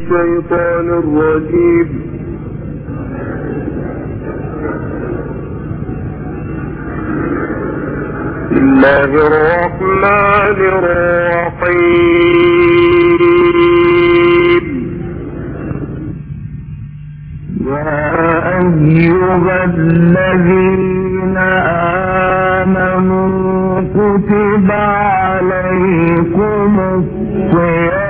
الشيطان الرجيم. الله الرحمن الرحيم. يا أيها الذين آمنوا كتب عليكم الصيام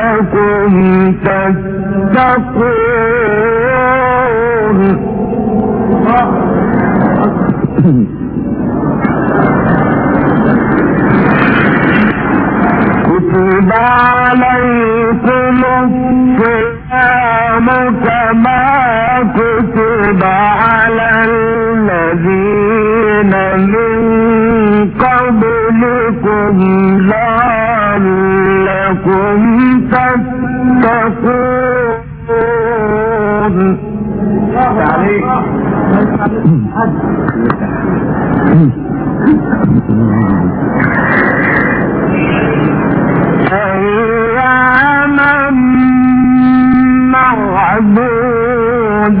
لعلكم تتقون كتب عليكم الصيام كما كتب على الذين من قبلكم لعلكم أياما معدودات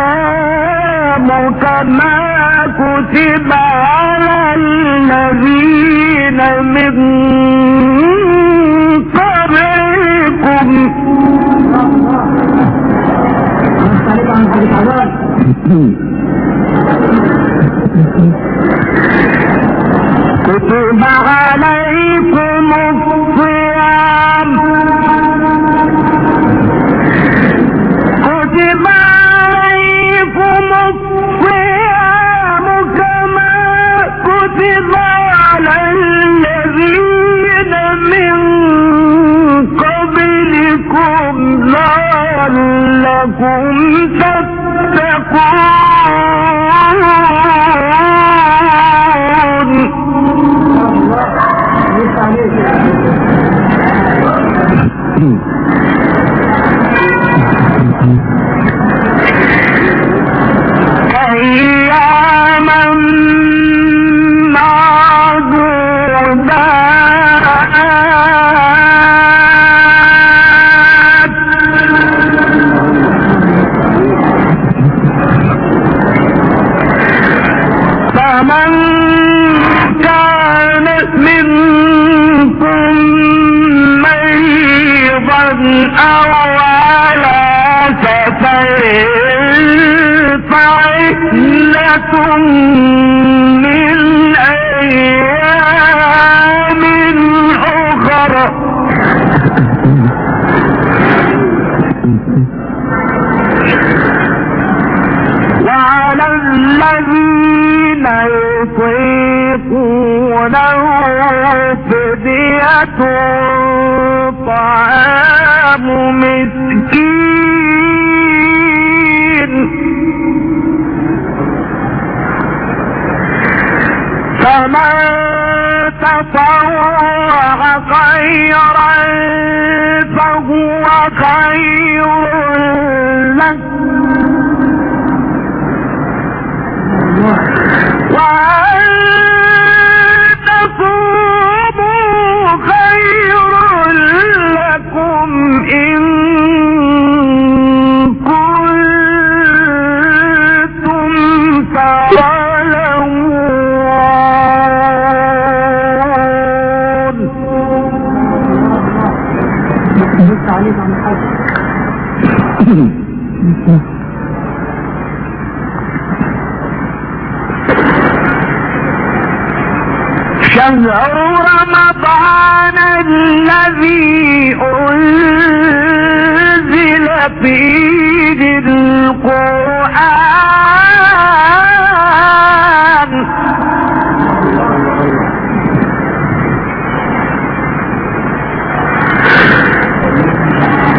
الصيام كما كتب على الذين من قبلكم. كتب عليكم لعلكم فعدة من أيام أخرى وعلى الذين يطيقونه طعام مسكين. فمن تطوع خيرا فهو خير. فيه القرآن.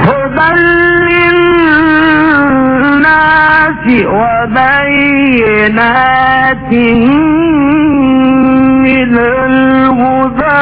هدى للناس وبينات من الهدى.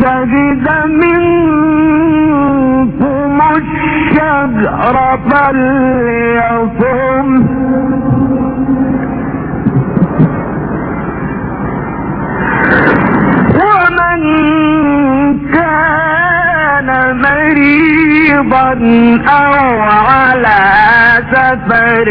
شهد منكم الشهر فليصم. ومن كان مريضا أو على سفر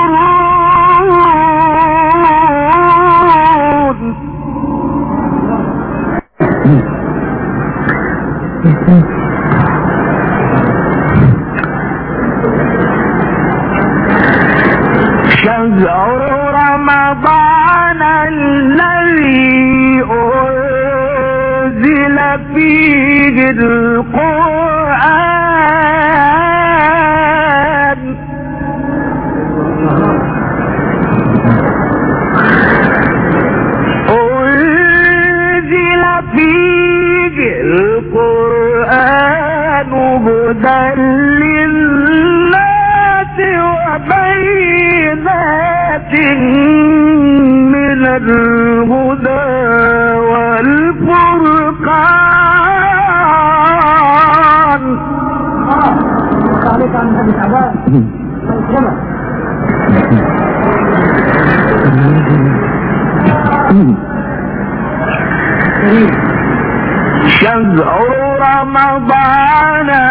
تشكرون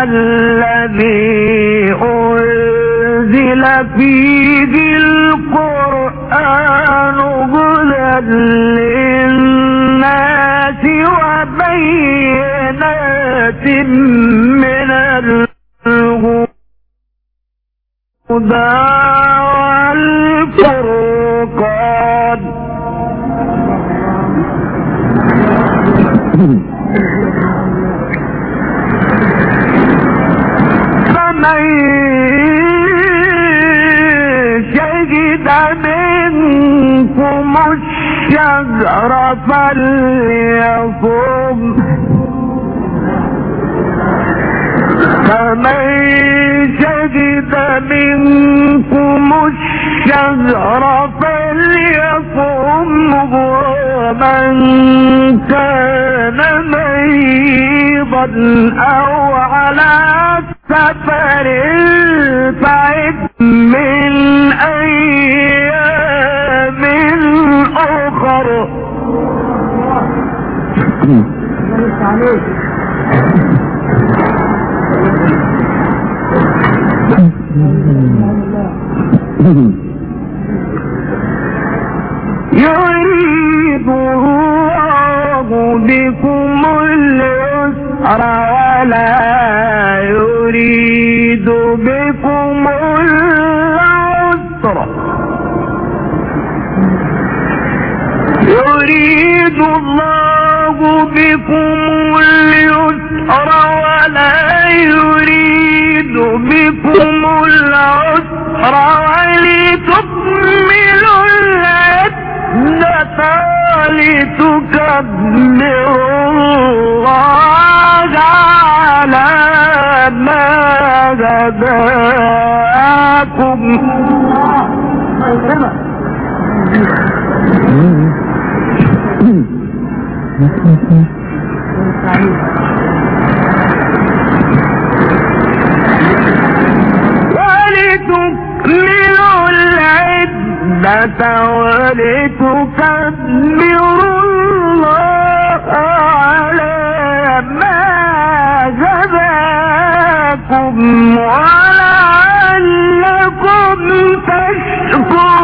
الذي أنزل فيه القرآن هدى للناس وبينات من الهدى والفرقان. ومن كان مريضا أو على سفر فعد من أيام اخر عليك بكم اليسر ولا يريد بكم العسر. يريد الله بكم اليسر ولا يريد بكم العسر. ولتكملوا العدة. ولتكبروا الله على ما هداكم. العدة ولتكبروا الله على ما هداكم ولعلكم تشكرون.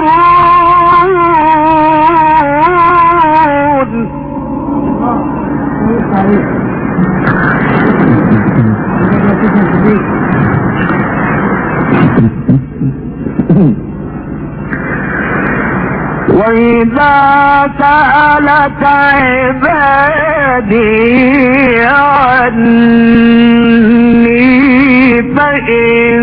وإذا سألك عبادي عني فإني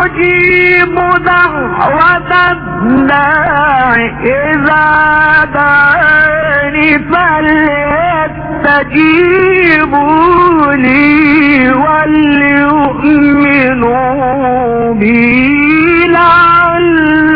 أجيب دعوة الداعي إذا دعاني فليستجيبوا لي وليؤمنوا بي.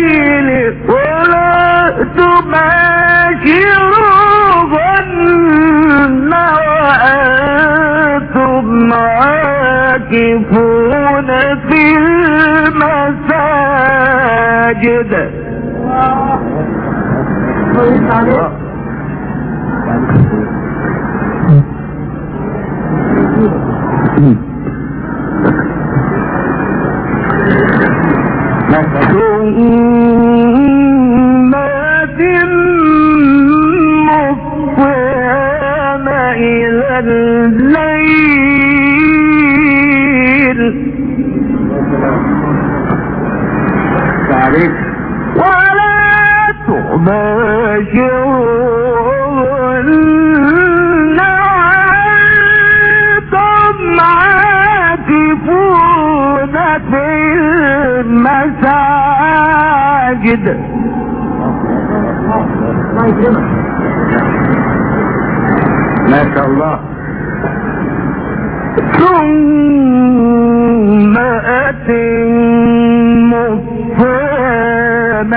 الليل قلت وأنتم عاكفون في المساجد. الله عاكفون في المساجد. ما شاء الله. ثم أتم الصيام